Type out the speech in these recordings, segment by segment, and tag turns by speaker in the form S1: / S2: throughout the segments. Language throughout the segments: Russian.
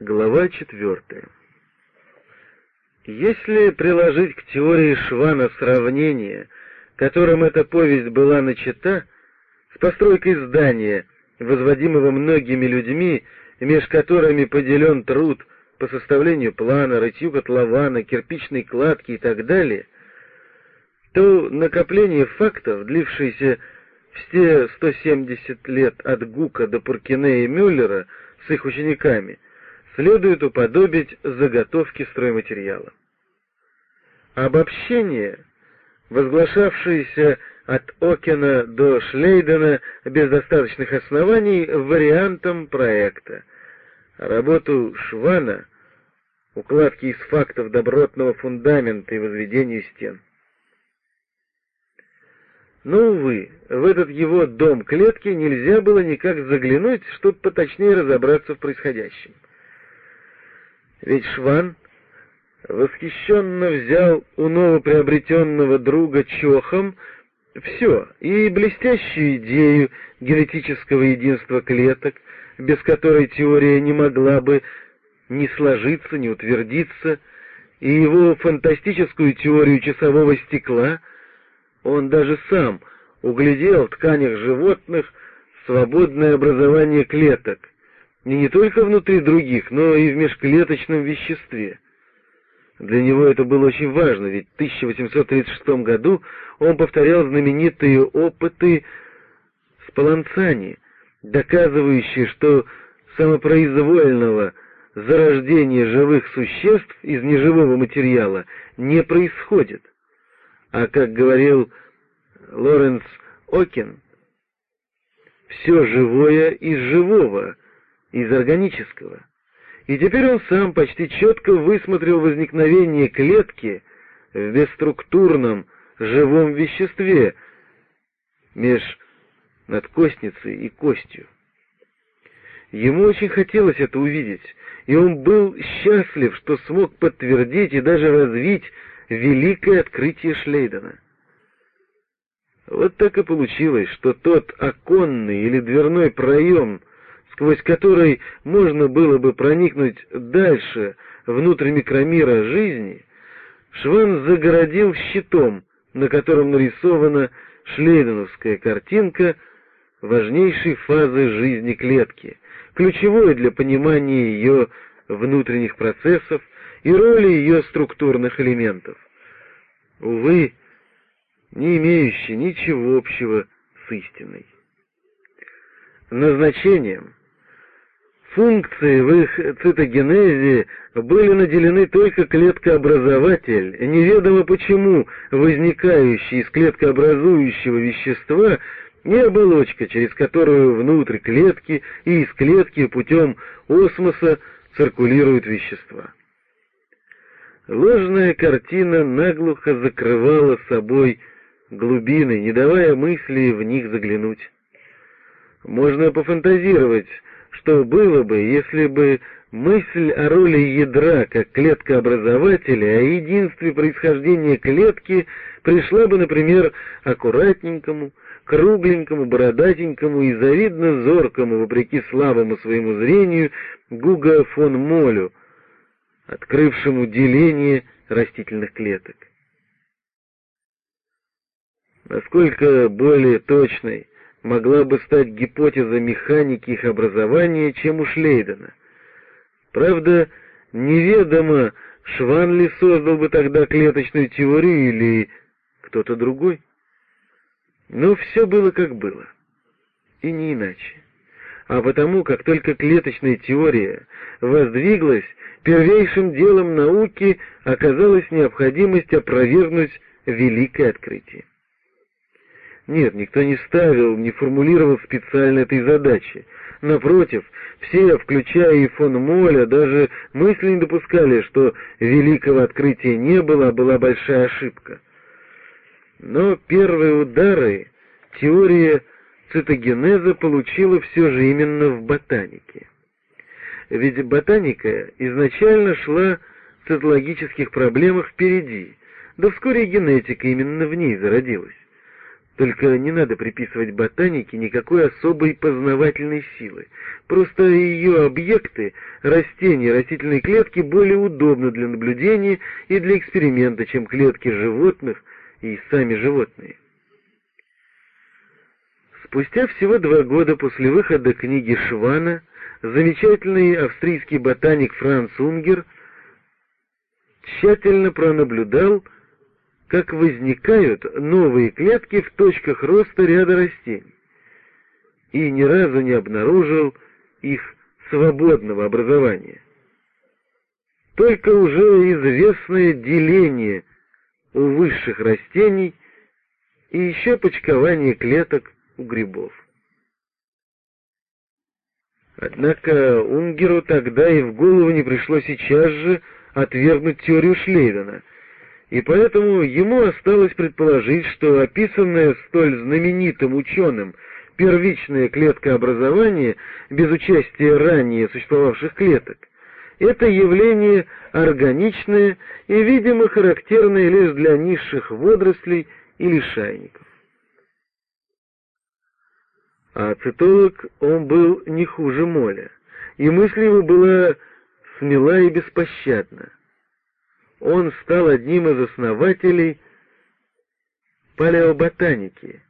S1: Глава четвертая. Если приложить к теории Швана сравнение, которым эта повесть была начата, с постройкой здания, возводимого многими людьми, меж которыми поделен труд по составлению плана, рытью котлована, кирпичной кладки и так далее, то накопление фактов, длившееся все 170 лет от Гука до Пуркине и Мюллера с их учениками – следует уподобить заготовке стройматериала. Обобщение, возглашавшееся от Окена до Шлейдена без достаточных оснований вариантом проекта. Работу Швана, укладки из фактов добротного фундамента и возведению стен. Но, увы, в этот его дом клетки нельзя было никак заглянуть, чтобы поточнее разобраться в происходящем. Ведь Шван восхищенно взял у новоприобретенного друга Чохом все, и блестящую идею генетического единства клеток, без которой теория не могла бы ни сложиться, ни утвердиться, и его фантастическую теорию часового стекла, он даже сам углядел в тканях животных свободное образование клеток, и не только внутри других, но и в межклеточном веществе. Для него это было очень важно, ведь в 1836 году он повторял знаменитые опыты с Паланцани, доказывающие, что самопроизвольного зарождения живых существ из неживого материала не происходит. А как говорил Лоренс Окен, все живое из живого — из органического. И теперь он сам почти четко высмотрел возникновение клетки в бесструктурном живом веществе меж надкостницей и костью. Ему очень хотелось это увидеть, и он был счастлив, что смог подтвердить и даже развить великое открытие Шлейдена. Вот так и получилось, что тот оконный или дверной проем, сквозь который можно было бы проникнуть дальше, внутрь микромира жизни, Шван загородил щитом, на котором нарисована шлейденовская картинка важнейшей фазы жизни клетки, ключевой для понимания ее внутренних процессов и роли ее структурных элементов. Увы, не имеющий ничего общего с истиной. Назначением Функции в их цитогенезе были наделены только клеткообразователь, неведомо почему возникающий из клеткообразующего вещества и оболочка, через которую внутрь клетки и из клетки путем осмоса циркулируют вещества. Ложная картина наглухо закрывала собой глубины, не давая мысли в них заглянуть. Можно пофантазировать, что было бы, если бы мысль о роли ядра как клеткообразователя, о единстве происхождения клетки пришла бы, например, аккуратненькому, кругленькому, бородатенькому и завидно зоркому, вопреки слабому своему зрению, Гуга фон Молю, открывшему деление растительных клеток. Насколько более точной могла бы стать гипотеза механики их образования, чем у Шлейдена. Правда, неведомо, Шван ли создал бы тогда клеточную теорию или кто-то другой. Но все было как было, и не иначе. А потому, как только клеточная теория воздвиглась, первейшим делом науки оказалась необходимость опровергнуть великое открытие. Нет, никто не ставил, не формулировал специально этой задачи. Напротив, все, включая и фон Моля, даже мысли не допускали, что великого открытия не было, а была большая ошибка. Но первые удары теория цитогенеза получила все же именно в ботанике. Ведь ботаника изначально шла в цитологических проблемах впереди, да вскоре генетика именно в ней зародилась. Только не надо приписывать ботанике никакой особой познавательной силы. Просто ее объекты, растения, растительные клетки более удобны для наблюдения и для эксперимента, чем клетки животных и сами животные. Спустя всего два года после выхода книги Швана замечательный австрийский ботаник Франц Унгер тщательно пронаблюдал как возникают новые клетки в точках роста ряда растений, и ни разу не обнаружил их свободного образования. Только уже известное деление у высших растений и еще почкование клеток у грибов. Однако Унгеру тогда и в голову не пришло сейчас же отвергнуть теорию Шлейдена — и поэтому ему осталось предположить, что описанное столь знаменитым ученым первичное клеткообразование без участия ранее существовавших клеток — это явление органичное и, видимо, характерное лишь для низших водорослей или шайников. А цитолог он был не хуже Моля, и мысль его была смела и беспощадна он стал одним из основателей палеоботаники,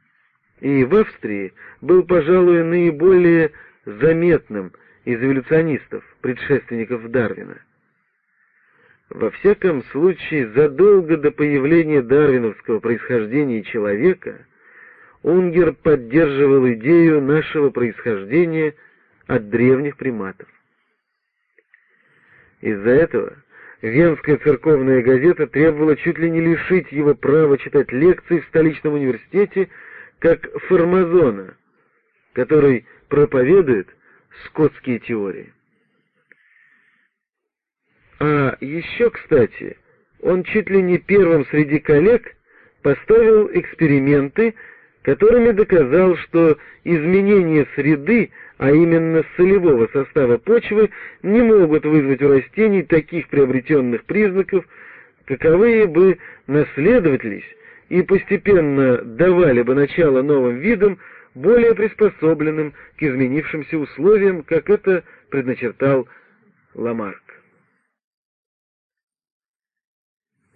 S1: и в Австрии был, пожалуй, наиболее заметным из эволюционистов, предшественников Дарвина. Во всяком случае, задолго до появления дарвиновского происхождения человека Унгер поддерживал идею нашего происхождения от древних приматов. Из-за этого Венская церковная газета требовала чуть ли не лишить его права читать лекции в столичном университете, как Формазона, который проповедует скотские теории. А еще, кстати, он чуть ли не первым среди коллег поставил эксперименты, которыми доказал, что изменение среды а именно солевого состава почвы, не могут вызвать у растений таких приобретенных признаков, каковые бы наследовались и постепенно давали бы начало новым видам, более приспособленным к изменившимся условиям, как это предначертал Ламарк.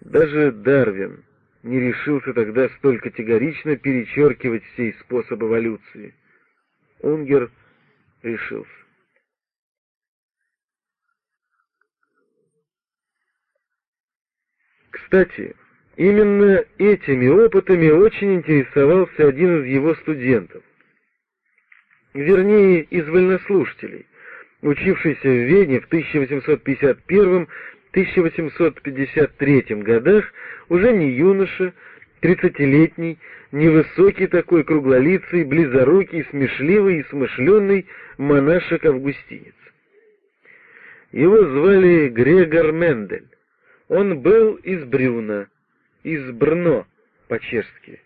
S1: Даже Дарвин не решился тогда столь категорично перечеркивать сей способ эволюции. Унгер – решился. Кстати, именно этими опытами очень интересовался один из его студентов. Вернее, из вольнослушателей, учившийся в Вене в 1851-1853 годах, уже не юноша, тридцатилетний, невысокий такой, круглолицый, близорукий, смешливый и смышленый монашек-августинец. Его звали Грегор Мендель. Он был из Брюна, из Брно, по-чешски.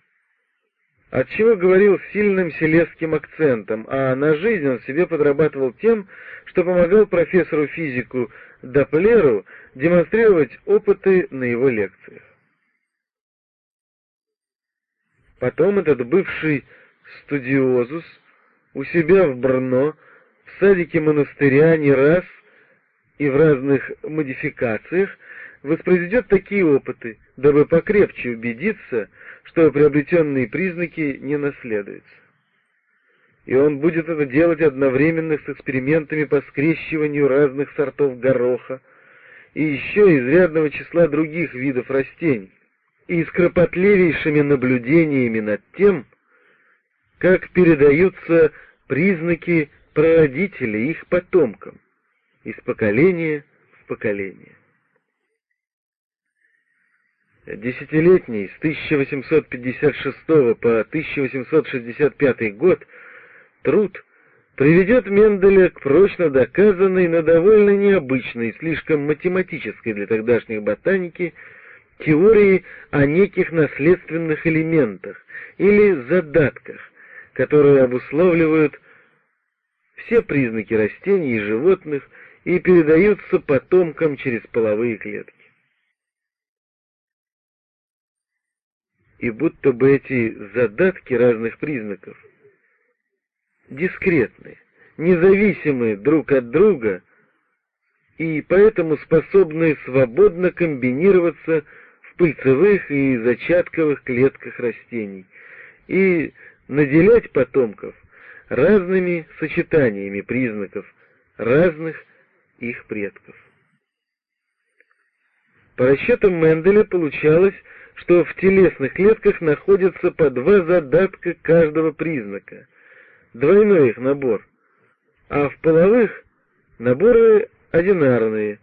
S1: Отчего говорил с сильным селесским акцентом, а на жизнь он себе подрабатывал тем, что помогал профессору-физику Доплеру демонстрировать опыты на его лекциях. Потом этот бывший студиозус у себя в Брно, в садике монастыря не раз и в разных модификациях воспроизведет такие опыты, дабы покрепче убедиться, что приобретенные признаки не наследуются. И он будет это делать одновременно с экспериментами по скрещиванию разных сортов гороха и еще изрядного числа других видов растений и с кропотливейшими наблюдениями над тем, как передаются признаки прародителей их потомкам из поколения в поколение. Десятилетний, с 1856 по 1865 год, труд приведет Менделя к прочно доказанной, но довольно необычной, слишком математической для тогдашних ботаники, теории о неких наследственных элементах или задатках, которые обусловливают все признаки растений и животных и передаются потомкам через половые клетки. и будто бы эти задатки разных признаков дискретны, независимы друг от друга и поэтому способны свободно комбинироваться в пыльцевых и зачатковых клетках растений и наделять потомков разными сочетаниями признаков разных их предков. По расчетам Менделя получалось, что в телесных клетках находятся по два задатка каждого признака, двойной их набор, а в половых наборы одинарные.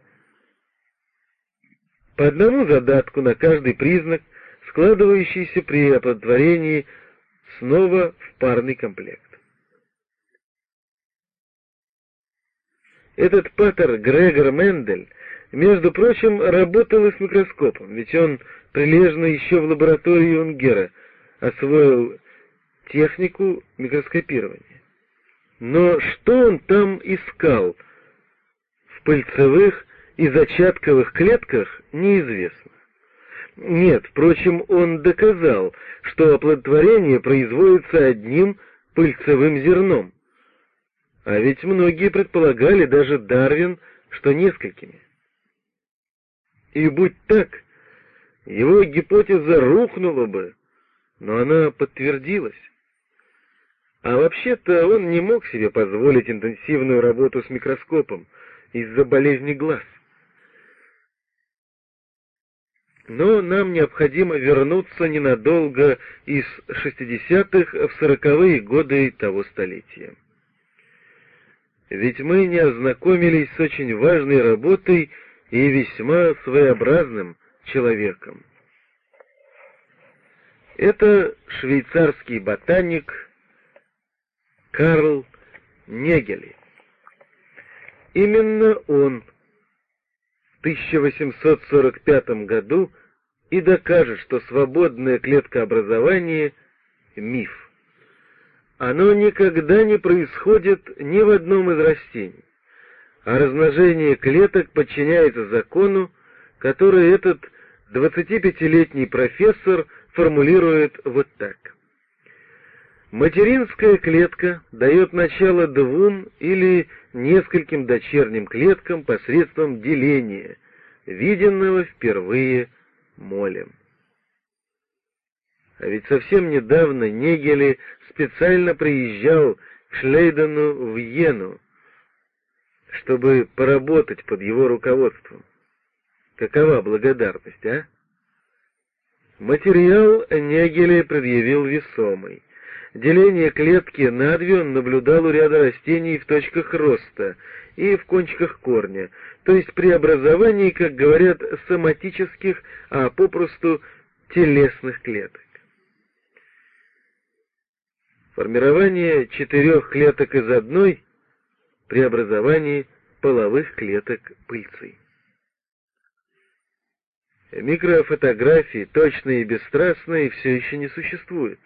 S1: По одному задатку на каждый признак, складывающийся при оплодотворении снова в парный комплект. Этот патер Грегор Мендель между прочим, работал и с микроскопом, ведь он прилежно еще в лаборатории Унгера освоил технику микроскопирования. Но что он там искал в пыльцевых и зачатковых клетках, неизвестно. Нет, впрочем, он доказал, что оплодотворение производится одним пыльцевым зерном. А ведь многие предполагали, даже Дарвин, что несколькими. И будь так, его гипотеза рухнула бы, но она подтвердилась. А вообще-то он не мог себе позволить интенсивную работу с микроскопом из-за болезни глаз. Но нам необходимо вернуться ненадолго из 60-х в 40-е годы того столетия. Ведь мы не ознакомились с очень важной работой и весьма своеобразным человеком. Это швейцарский ботаник Карл Негели. Именно он 1845 году и докажет, что свободное клеткообразование — миф. Оно никогда не происходит ни в одном из растений а размножение клеток подчиняется закону, который этот 25-летний профессор формулирует вот так. Материнская клетка дает начало двум или нескольким дочерним клеткам посредством деления, виденного впервые молем. А ведь совсем недавно Негели специально приезжал к Шлейдену в Йену, чтобы поработать под его руководством. Какова благодарность, а? Материал Негеле предъявил весомый. Деление клетки на две он наблюдал у ряда растений в точках роста и в кончиках корня, то есть при образовании, как говорят, соматических, а попросту телесных клеток. Формирование четырех клеток из одной при образовании половых клеток пыльцы. Микрофотографии, точные и бесстрастные, все еще не существует.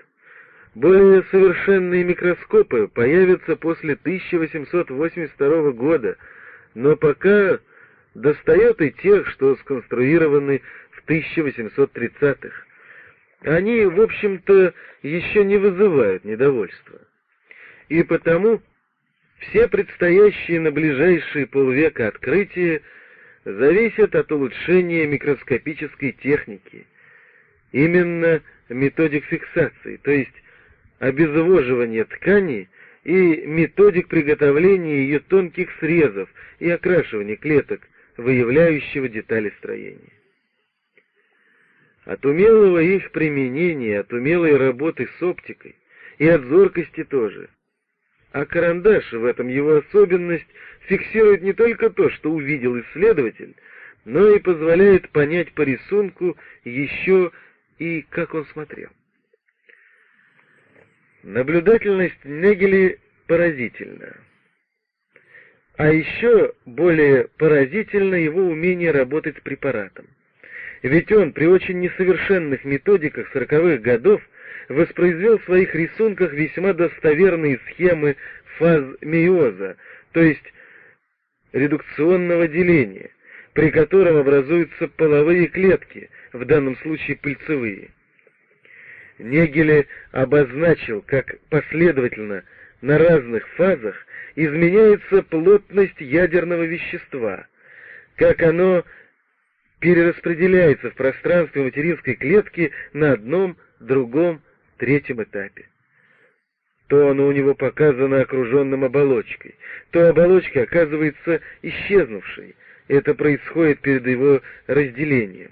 S1: Более совершенные микроскопы появятся после 1882 года, но пока достает и тех, что сконструированы в 1830-х. Они, в общем-то, еще не вызывают недовольства. И потому все предстоящие на ближайшие полвека открытия зависят от улучшения микроскопической техники, именно методик фиксации, то есть обезвоживания ткани и методик приготовления ее тонких срезов и окрашивания клеток, выявляющего детали строения. От умелого их применения, от умелой работы с оптикой и от зоркости тоже – а карандаш, в этом его особенность, фиксирует не только то, что увидел исследователь, но и позволяет понять по рисунку еще и как он смотрел. Наблюдательность Негели поразительна. А еще более поразительно его умение работать с препаратом. Ведь он при очень несовершенных методиках сороковых годов воспроизвел в своих рисунках весьма достоверные схемы фаз мейоза, то есть редукционного деления, при котором образуются половые клетки, в данном случае пыльцевые. Негеле обозначил, как последовательно на разных фазах изменяется плотность ядерного вещества, как оно перераспределяется в пространстве материнской клетки на одном, другом, третьем этапе. То оно у него показано окруженным оболочкой, то оболочка оказывается исчезнувшей. Это происходит перед его разделением.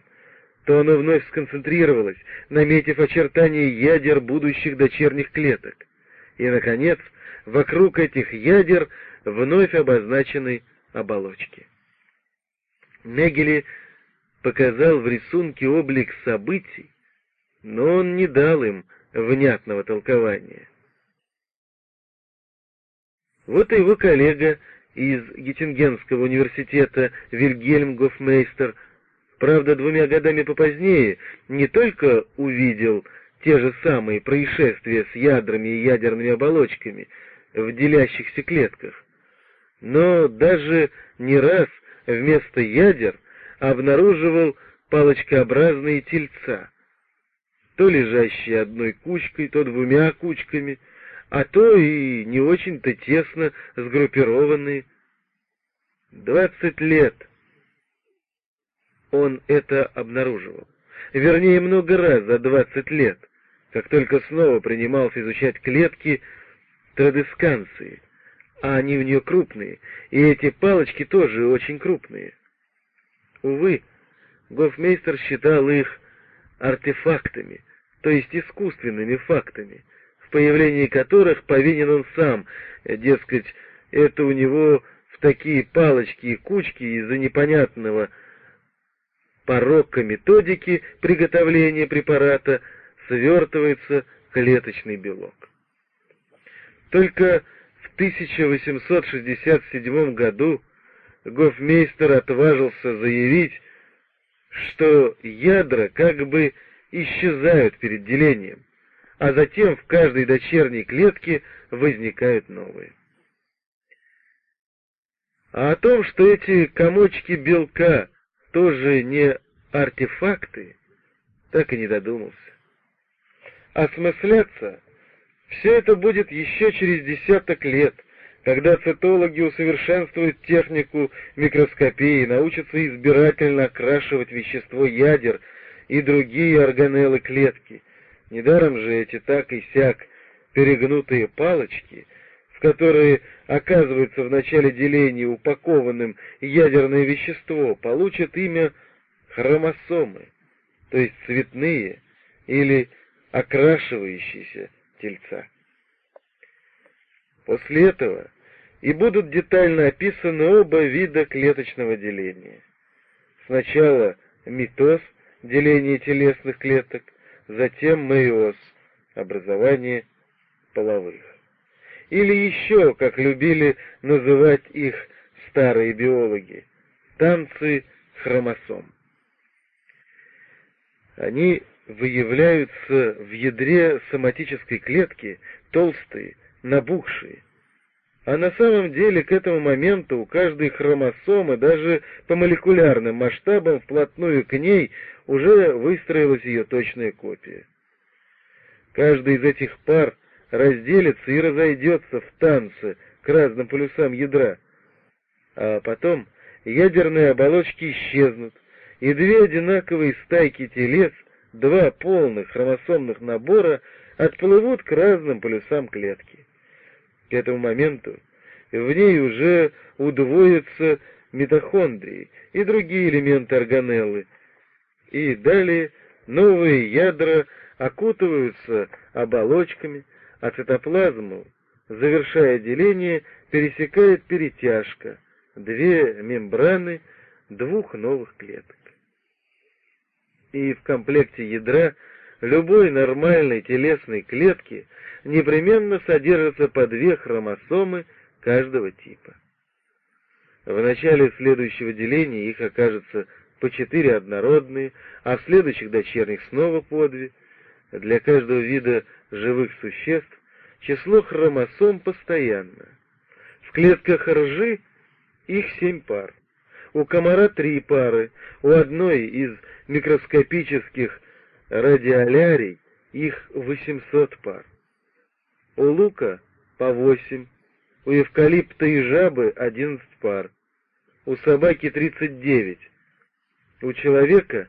S1: То оно вновь сконцентрировалось, наметив очертания ядер будущих дочерних клеток. И, наконец, вокруг этих ядер вновь обозначены оболочки. Мегели показал в рисунке облик событий, но он не дал им внятного толкования. Вот и его коллега из Геттингенского университета Вильгельм Гофмейстер, правда, двумя годами попозднее, не только увидел те же самые происшествия с ядрами и ядерными оболочками в делящихся клетках, но даже не раз вместо ядер обнаруживал палочкообразные тельца, то лежащие одной кучкой, то двумя кучками, а то и не очень-то тесно сгруппированные. Двадцать лет он это обнаруживал. Вернее, много раз за двадцать лет, как только снова принимался изучать клетки традесканции, а они у нее крупные, и эти палочки тоже очень крупные. Увы, Гофмейстер считал их артефактами, то есть искусственными фактами, в появлении которых повинен он сам, дескать, это у него в такие палочки и кучки из-за непонятного порока методики приготовления препарата свертывается клеточный белок. Только в 1867 году гофмейстер отважился заявить, что ядра как бы исчезают перед делением, а затем в каждой дочерней клетке возникают новые. А о том, что эти комочки белка тоже не артефакты, так и не додумался. Осмысляться все это будет еще через десяток лет — когда цитологи усовершенствуют технику микроскопии, научатся избирательно окрашивать вещество ядер и другие органеллы клетки. Недаром же эти так и сяк перегнутые палочки, которые оказывается в начале деления упакованным ядерное вещество, получат имя хромосомы, то есть цветные или окрашивающиеся тельца. После этого и будут детально описаны оба вида клеточного деления. Сначала митоз, деление телесных клеток, затем мейоз, образование половых. Или еще, как любили называть их старые биологи, танцы хромосом. Они выявляются в ядре соматической клетки толстые, набухшие. А на самом деле к этому моменту у каждой хромосомы, даже по молекулярным масштабам, вплотную к ней уже выстроилась ее точная копия. Каждый из этих пар разделится и разойдется в танце к разным полюсам ядра, а потом ядерные оболочки исчезнут, и две одинаковые стайки телец, два полных хромосомных набора отплывут к разным полюсам клетки. К этому моменту в ней уже удвоятся митохондрии и другие элементы органеллы, и далее новые ядра окутываются оболочками, а цитоплазму, завершая деление, пересекает перетяжка, две мембраны двух новых клеток. И в комплекте ядра любой нормальной телесной клетки непременно содержатся по две хромосомы каждого типа. В начале следующего деления их окажется по четыре однородные, а в следующих дочерних снова по две. Для каждого вида живых существ число хромосом постоянно. В клетках ржи их семь пар. У комара три пары, у одной из микроскопических радиолярий их 800 пар. У лука по 8, у эвкалипта и жабы 11 пар, у собаки 39, у человека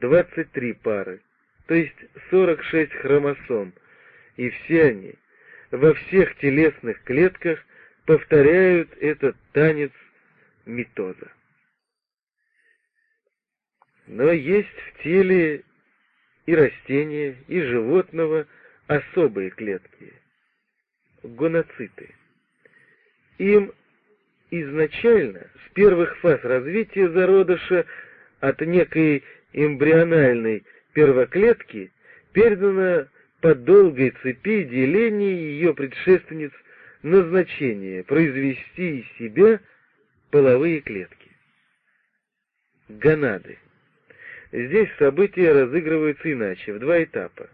S1: 23 пары, то есть 46 хромосом, и все они во всех телесных клетках повторяют этот танец митоза. Но есть в теле и растения, и животного особые клетки — гоноциты. Им изначально, с первых фаз развития зародыша, от некой эмбриональной первоклетки передано по долгой цепи деления ее предшественниц назначение произвести из себя половые клетки. Гонады. Здесь события разыгрываются иначе, в два этапа.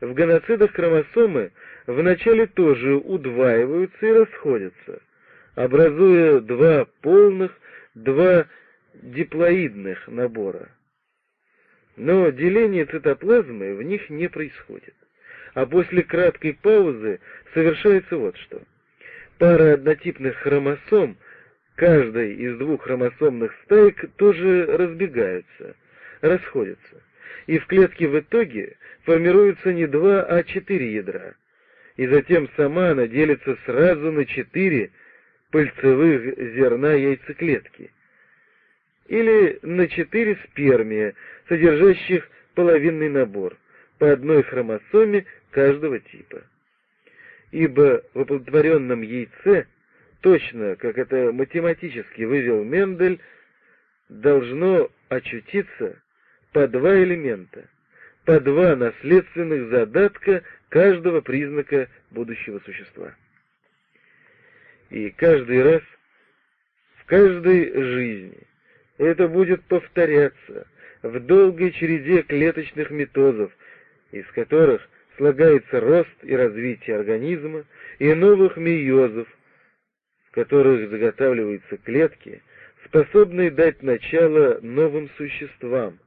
S1: В гоноцидах хромосомы вначале тоже удваиваются и расходятся, образуя два полных, два диплоидных набора. Но деление цитоплазмы в них не происходит. А после краткой паузы совершается вот что. Пара однотипных хромосом, каждой из двух хромосомных стаек, тоже разбегаются, расходятся. И в клетке в итоге формируется не два, а четыре ядра. И затем сама она делится сразу на четыре пыльцевых зерна яйцеклетки. Или на четыре спермия, содержащих половинный набор, по одной хромосоме каждого типа. Ибо в оплодотворенном яйце, точно как это математически вывел Мендель, должно очутиться по два элемента, по два наследственных задатка каждого признака будущего существа. И каждый раз, в каждой жизни, это будет повторяться в долгой череде клеточных методов, из которых слагается рост и развитие организма, и новых мейозов, в которых заготавливаются клетки, способные дать начало новым существам,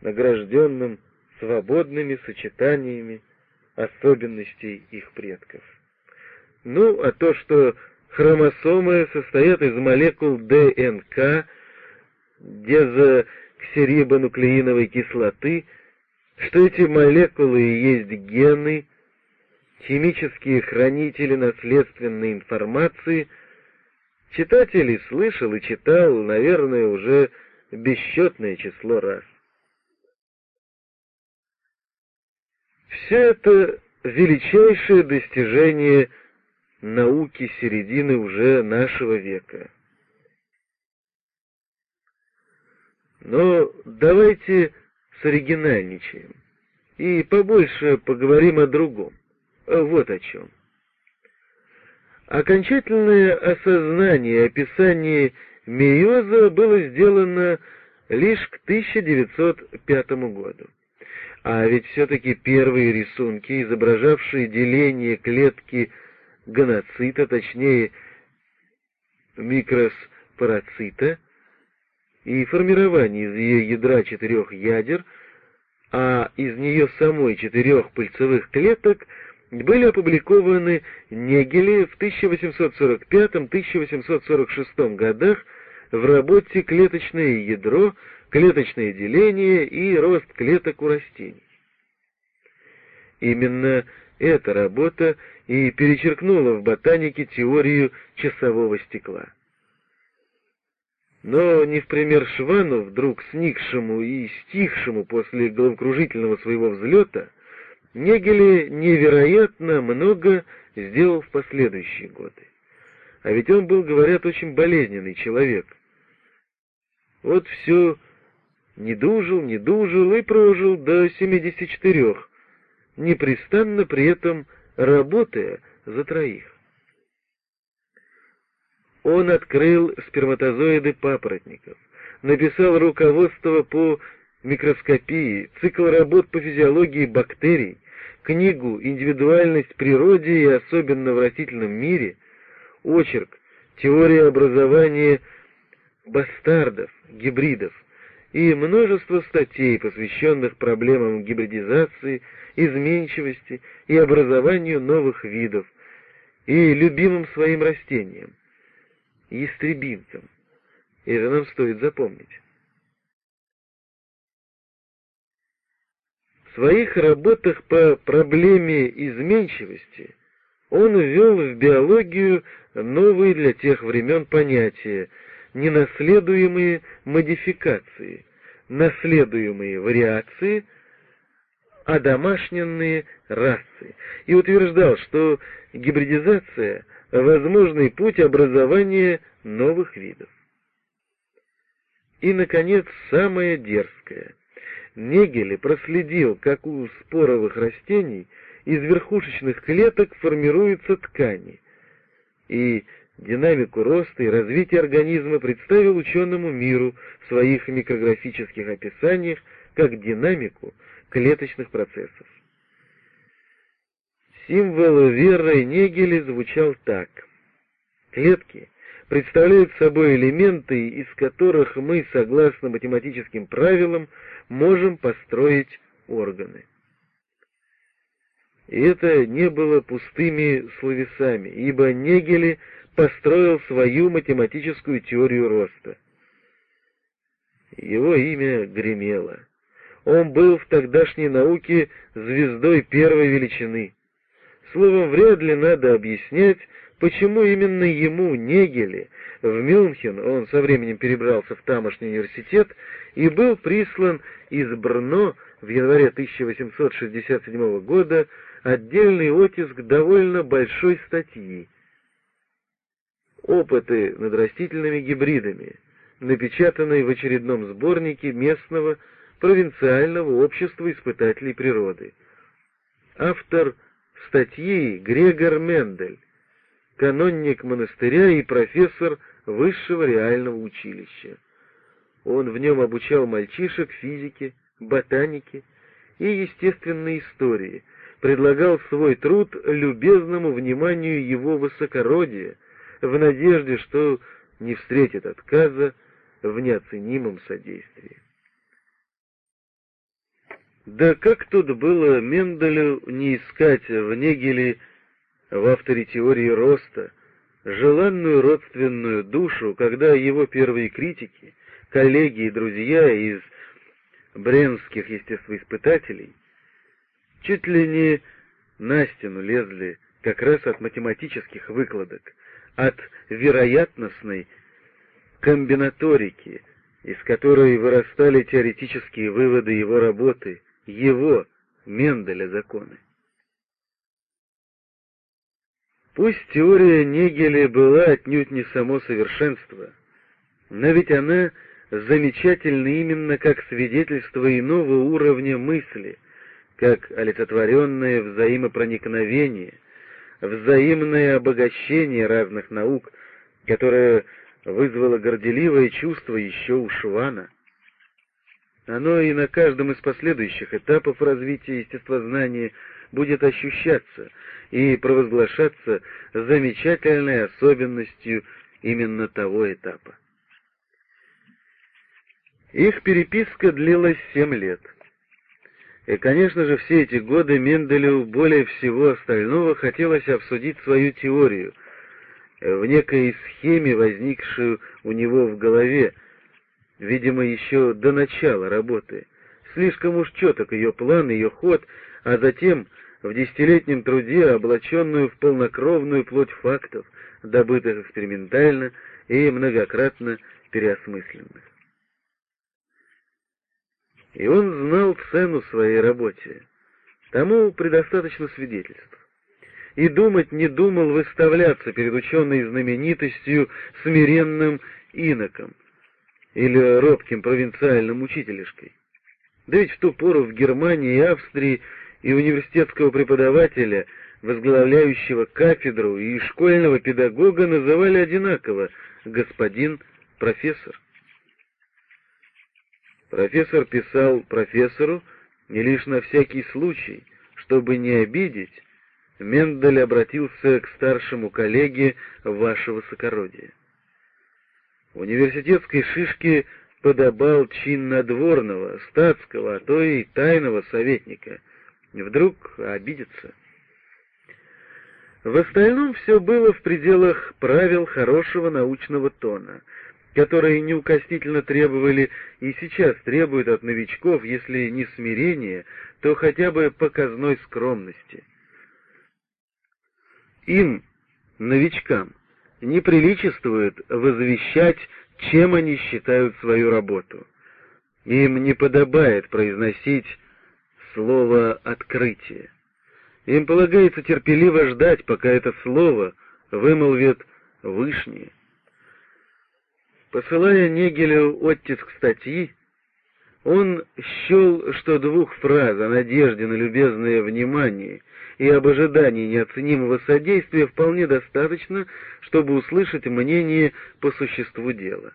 S1: награжденным свободными сочетаниями особенностей их предков. Ну, а то, что хромосомы состоят из молекул ДНК, дезоксирибонуклеиновой кислоты, что эти молекулы и есть гены, химические хранители наследственной информации, читатель слышал и читал, наверное, уже бесчетное число раз. Все это величайшее достижение науки середины уже нашего века. Но давайте соригинальничаем и побольше поговорим о другом. Вот о чем. Окончательное осознание описания мейоза было сделано лишь к 1905 году. А ведь все-таки первые рисунки, изображавшие деление клетки гоноцита, точнее микроспороцита, и формирование из ее ядра четырех ядер, а из нее самой четырех пыльцевых клеток, были опубликованы Негеле в 1845-1846 годах в работе «Клеточное ядро клеточное деление и рост клеток у растений. Именно эта работа и перечеркнула в ботанике теорию часового стекла. Но не в пример Швану, вдруг сникшему и стихшему после головокружительного своего взлета, Негеле невероятно много сделал в последующие годы. А ведь он был, говорят, очень болезненный человек. Вот все не дужил, не дужил и прожил до 74, непрестанно при этом работая за троих. Он открыл сперматозоиды папоротников, написал руководство по микроскопии, цикл работ по физиологии бактерий, книгу «Индивидуальность в природе и особенно в растительном мире», очерк «Теория образования бастардов, гибридов», и множество статей, посвященных проблемам гибридизации, изменчивости и образованию новых видов, и любимым своим растениям, ястребинкам. Это нам стоит запомнить. В своих работах по проблеме изменчивости он ввел в биологию новые для тех времен понятия ненаследуемые модификации, наследуемые вариации, одомашненные расы, и утверждал, что гибридизация — возможный путь образования новых видов. И, наконец, самое дерзкое. Негеле проследил, как у споровых растений из верхушечных клеток формируются ткани, и динамику роста и развития организма представил ученому миру в своих микрографических описаниях как динамику клеточных процессов. Символ веры Негеля звучал так. Клетки представляют собой элементы, из которых мы, согласно математическим правилам, можем построить органы. И это не было пустыми словесами, ибо Негеле построил свою математическую теорию роста. Его имя гремело. Он был в тогдашней науке звездой первой величины. Словом, вряд ли надо объяснять, почему именно ему, Негеле, в Мюнхен, он со временем перебрался в тамошний университет и был прислан из Брно в январе 1867 года отдельный оттиск довольно большой статьи «Опыты над растительными гибридами», напечатанной в очередном сборнике местного провинциального общества испытателей природы. Автор статьи Грегор Мендель, канонник монастыря и профессор высшего реального училища. Он в нем обучал мальчишек физике, ботанике и естественной истории, предлагал свой труд любезному вниманию его высокородия, в надежде, что не встретит отказа в неоценимом содействии. Да как тут было Менделю не искать в Негеле, в авторе теории роста, желанную родственную душу, когда его первые критики, коллеги и друзья из бренских естествоиспытателей чуть ли не на стену лезли как раз от математических выкладок, от вероятностной комбинаторики, из которой вырастали теоретические выводы его работы, его, Менделя, законы. Пусть теория Негеля была отнюдь не само совершенство, но ведь она замечательна именно как свидетельство иного уровня мысли, как олицетворенное взаимопроникновение, взаимное обогащение разных наук, которое вызвало горделивое чувство еще у Швана. Оно и на каждом из последующих этапов развития естествознания будет ощущаться и провозглашаться замечательной особенностью именно того этапа. Их переписка длилась семь лет. И, конечно же, все эти годы Менделю более всего остального хотелось обсудить свою теорию в некой схеме, возникшую у него в голове, видимо, еще до начала работы. Слишком уж четок ее план, ее ход, а затем в десятилетнем труде, облаченную в полнокровную плоть фактов, добытых экспериментально и многократно переосмысленных. И он знал цену своей работе. Тому предостаточно свидетельств. И думать не думал выставляться перед ученой знаменитостью смиренным иноком, или робким провинциальным учителешкой. Да ведь в ту пору в Германии и Австрии и университетского преподавателя, возглавляющего кафедру, и школьного педагога называли одинаково «господин профессор». Профессор писал профессору, не лишь на всякий случай, чтобы не обидеть, Мендель обратился к старшему коллеге «Ваше высокородие». Университетской шишке подобал чин надворного, статского, а то и тайного советника. Вдруг обидится. В остальном все было в пределах правил хорошего научного тона, которые неукоснительно требовали и сейчас требуют от новичков, если не смирения, то хотя бы показной скромности. Им, новичкам, неприличествует возвещать, чем они считают свою работу. Им не подобает произносить слово «открытие». Им полагается терпеливо ждать, пока это слово вымолвит Вышние. Посылая Негелю оттиск статьи, он счел, что двух фраз о надежде на любезное внимание и об ожидании неоценимого содействия вполне достаточно, чтобы услышать мнение по существу дела.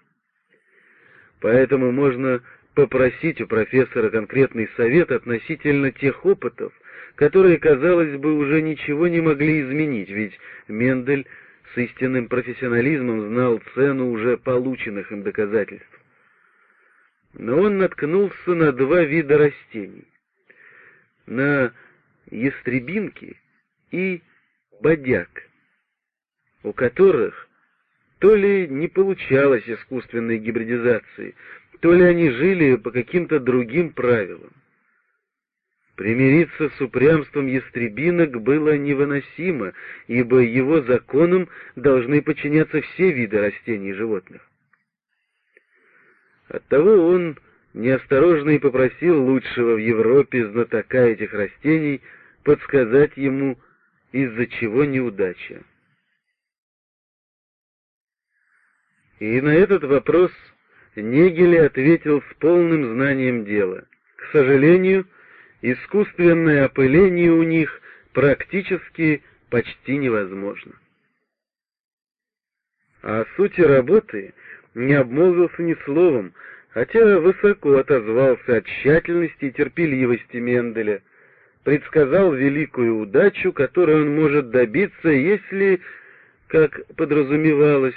S1: Поэтому можно попросить у профессора конкретный совет относительно тех опытов, которые, казалось бы, уже ничего не могли изменить, ведь Мендель с истинным профессионализмом знал цену уже полученных им доказательств. Но он наткнулся на два вида растений. На ястребинки и бодяк, у которых то ли не получалось искусственной гибридизации, то ли они жили по каким-то другим правилам. Примириться с упрямством ястребинок было невыносимо, ибо его законам должны подчиняться все виды растений и животных. Оттого он неосторожно и попросил лучшего в Европе знатока этих растений подсказать ему, из-за чего неудача. И на этот вопрос Негеле ответил с полным знанием дела. К сожалению, искусственное опыление у них практически почти невозможно. О сути работы не обмолвился ни словом, хотя высоко отозвался о тщательности и терпеливости Менделя, предсказал великую удачу, которую он может добиться, если, как подразумевалось,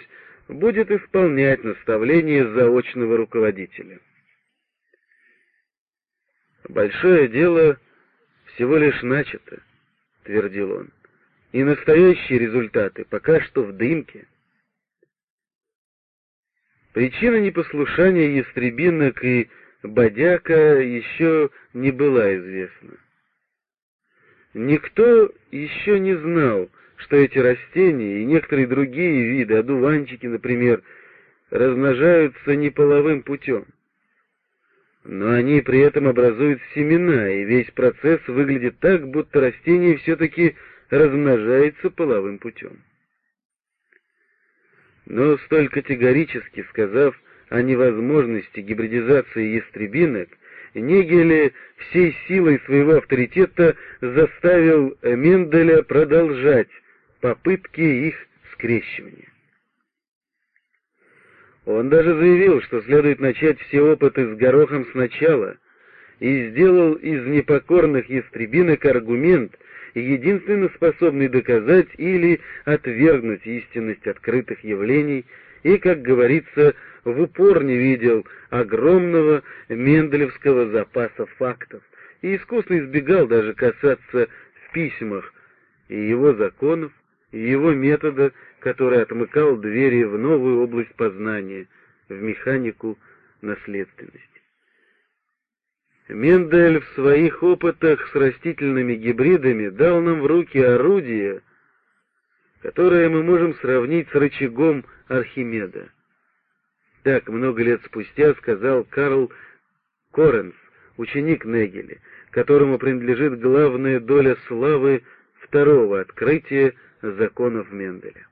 S1: будет исполнять наставления заочного руководителя. «Большое дело всего лишь начато», — твердил он, — «и настоящие результаты пока что в дымке». Причина непослушания ястребинок и бодяка еще не была известна. Никто еще не знал, что эти растения и некоторые другие виды, одуванчики, например, размножаются неполовым путем но они при этом образуют семена, и весь процесс выглядит так, будто растение все-таки размножается половым путем. Но столь категорически сказав о невозможности гибридизации ястребинок, Негеле всей силой своего авторитета заставил Менделя продолжать попытки их скрещивания. Он даже заявил, что следует начать все опыты с горохом сначала, и сделал из непокорных ястребинок аргумент, единственно способный доказать или отвергнуть истинность открытых явлений, и, как говорится, в упор не видел огромного менделевского запаса фактов, и искусно избегал даже касаться в письмах и его законов, его метода который отмыкал двери в новую область познания, в механику наследственности. Мендель в своих опытах с растительными гибридами дал нам в руки орудие, которое мы можем сравнить с рычагом Архимеда. Так много лет спустя сказал Карл Коренс, ученик Негеля, которому принадлежит главная доля славы второго открытия законов Менделя.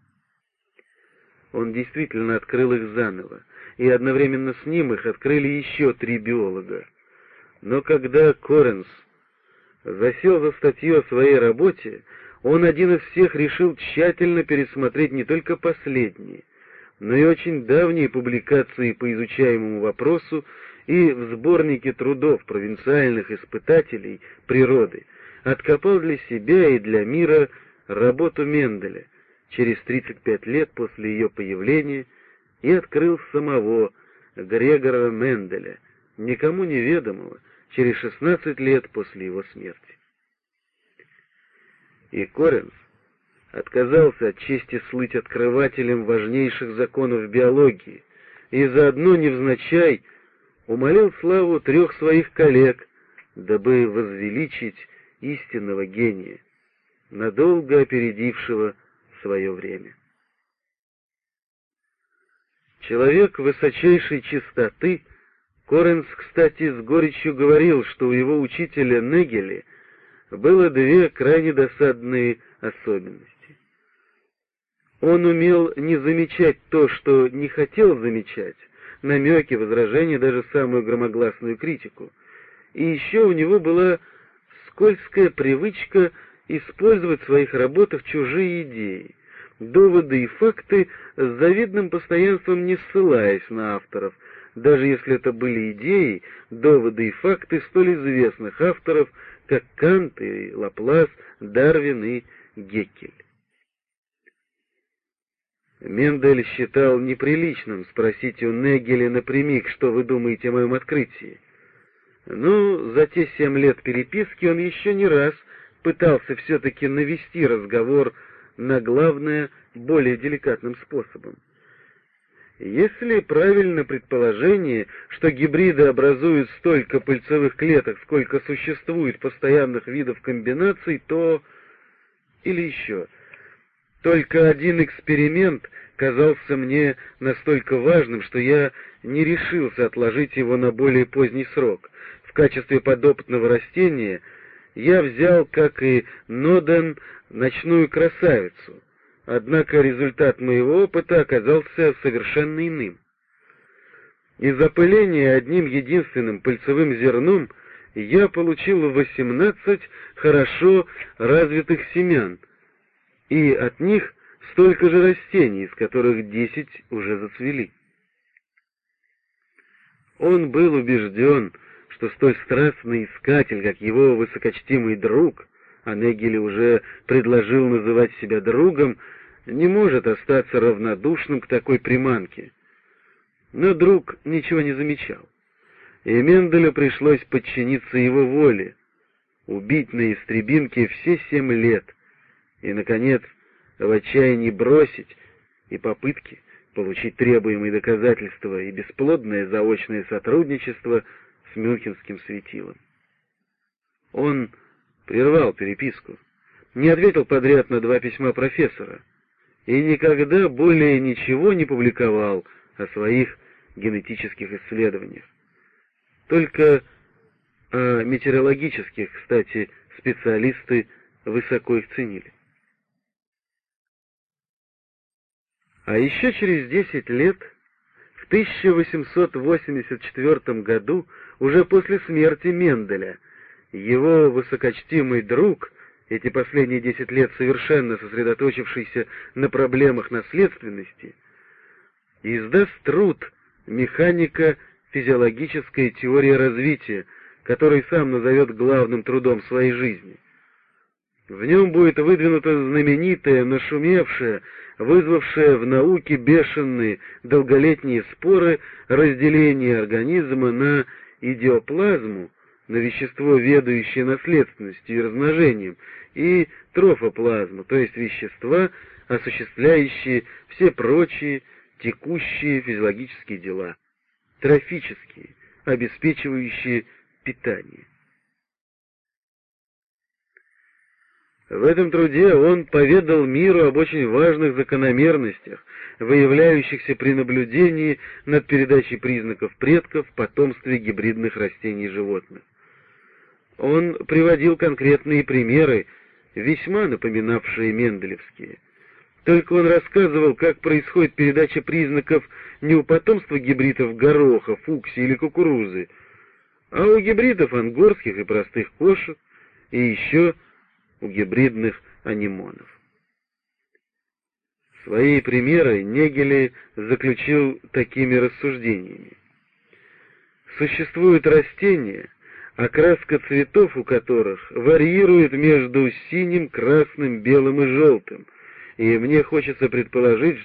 S1: Он действительно открыл их заново, и одновременно с ним их открыли еще три биолога. Но когда Коренс засел за статью о своей работе, он один из всех решил тщательно пересмотреть не только последние, но и очень давние публикации по изучаемому вопросу и в сборнике трудов провинциальных испытателей природы откопал для себя и для мира работу Менделя, через 35 лет после ее появления и открыл самого Грегора Менделя, никому неведомого, через 16 лет после его смерти. И Коренс отказался от чести слыть открывателем важнейших законов биологии и заодно невзначай умолил славу трех своих коллег, дабы возвеличить истинного гения, надолго опередившего свое время. Человек высочайшей чистоты, Коренс, кстати, с горечью говорил, что у его учителя Негеля было две крайне досадные особенности. Он умел не замечать то, что не хотел замечать, намеки, возражения, даже самую громогласную критику. И еще у него была скользкая привычка использовать в своих работах чужие идеи, доводы и факты с завидным постоянством не ссылаясь на авторов, даже если это были идеи, доводы и факты столь известных авторов, как Кант и Лаплас, Дарвин и Геккель. Мендель считал неприличным спросить у Негеля напрямик, что вы думаете о моем открытии. Но за те семь лет переписки он еще не раз пытался все-таки навести разговор на главное более деликатным способом. Если правильно предположение, что гибриды образуют столько пыльцевых клеток, сколько существует постоянных видов комбинаций, то... Или еще... Только один эксперимент казался мне настолько важным, что я не решился отложить его на более поздний срок. В качестве подопытного растения я взял, как и Ноден, ночную красавицу. Однако результат моего опыта оказался совершенно иным. Из опыления одним единственным пыльцевым зерном я получил 18 хорошо развитых семян — и от них столько же растений, из которых десять уже зацвели. Он был убежден, что столь страстный искатель, как его высокочтимый друг, а Негели уже предложил называть себя другом, не может остаться равнодушным к такой приманке. Но друг ничего не замечал, и Менделю пришлось подчиниться его воле, убить на истребинке все семь лет — и, наконец, в отчаянии бросить и попытки получить требуемые доказательства и бесплодное заочное сотрудничество Мюнхенским светилом. Он прервал переписку, не ответил подряд на два письма профессора и никогда более ничего не публиковал о своих генетических исследованиях. Только о метеорологических, кстати, специалисты высоко их ценили. А еще через десять лет, в 1884 году, уже после смерти Менделя, его высокочтимый друг, эти последние десять лет совершенно сосредоточившийся на проблемах наследственности, издаст труд «Механика физиологическая теория развития», который сам назовет главным трудом своей жизни. В нем будет выдвинута знаменитая, нашумевшая, вызвавшая в науке бешеные долголетние споры разделение организма на идиоплазму, на вещество, ведающее наследственностью и размножением, и трофоплазму, то есть вещества, осуществляющие все прочие текущие физиологические дела, трофические, обеспечивающие питание. В этом труде он поведал миру об очень важных закономерностях, выявляющихся при наблюдении над передачей признаков предков в потомстве гибридных растений и животных. Он приводил конкретные примеры, весьма напоминавшие менделевские. Только он рассказывал, как происходит передача признаков не у потомства гибридов гороха, фукси или кукурузы, а у гибридов ангорских и простых кошек, и еще у гибридных анимонов. Свои примеры Негели заключил такими рассуждениями. Существуют растения, окраска цветов у которых варьирует между синим, красным, белым и желтым, и мне хочется предположить,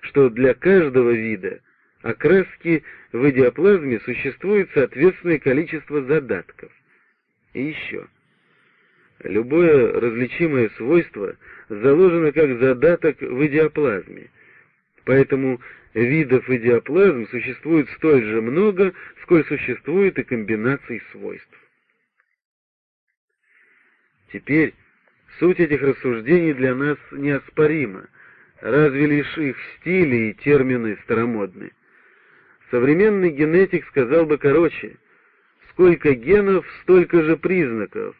S1: что для каждого вида окраски в идиоплазме существует соответственное количество задатков. И еще. Любое различимое свойство заложено как задаток в идиоплазме, поэтому видов идиоплазм существует столь же много, сколь существует и комбинаций свойств. Теперь суть этих рассуждений для нас неоспорима, разве лишь их стили и термины старомодны. Современный генетик сказал бы короче, сколько генов, столько же признаков,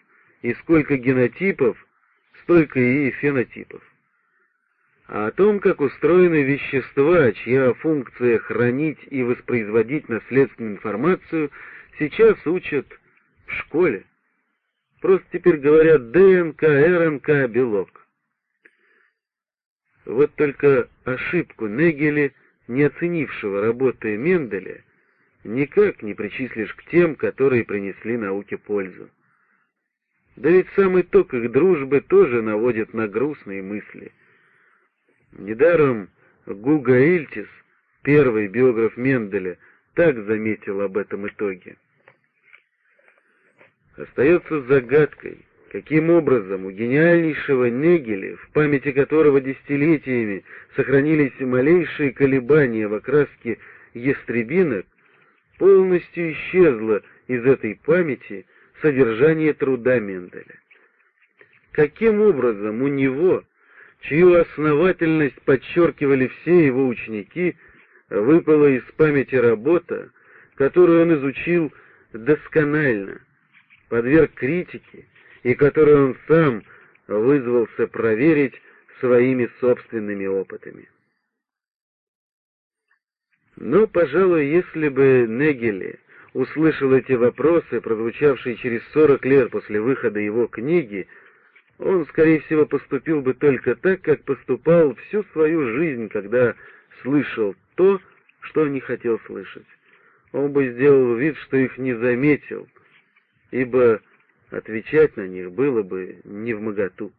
S1: и сколько генотипов, столько и фенотипов. А о том, как устроены вещества, чья функция хранить и воспроизводить наследственную информацию, сейчас учат в школе. Просто теперь говорят ДНК, РНК, белок. Вот только ошибку Негеля, не оценившего работы Менделя, никак не причислишь к тем, которые принесли науке пользу. Да ведь самый ток их дружбы тоже наводит на грустные мысли — Недаром Гуга Ильтис, первый биограф Менделя, так заметил об этом итоге. Остается загадкой, каким образом у гениальнейшего Негеля, в памяти которого десятилетиями сохранились малейшие колебания в окраске ястребинок, полностью исчезло из этой памяти содержание труда Менделя. Каким образом у него чью основательность подчеркивали все его ученики, выпала из памяти работа, которую он изучил досконально, подверг критике и которую он сам вызвался проверить своими собственными опытами. Но, пожалуй, если бы Негеле услышал эти вопросы, прозвучавшие через сорок лет после выхода его книги, он, скорее всего, поступил бы только так, как поступал всю свою жизнь, когда слышал то, что не хотел слышать. Он бы сделал вид, что их не заметил, ибо отвечать на них было бы не в моготу.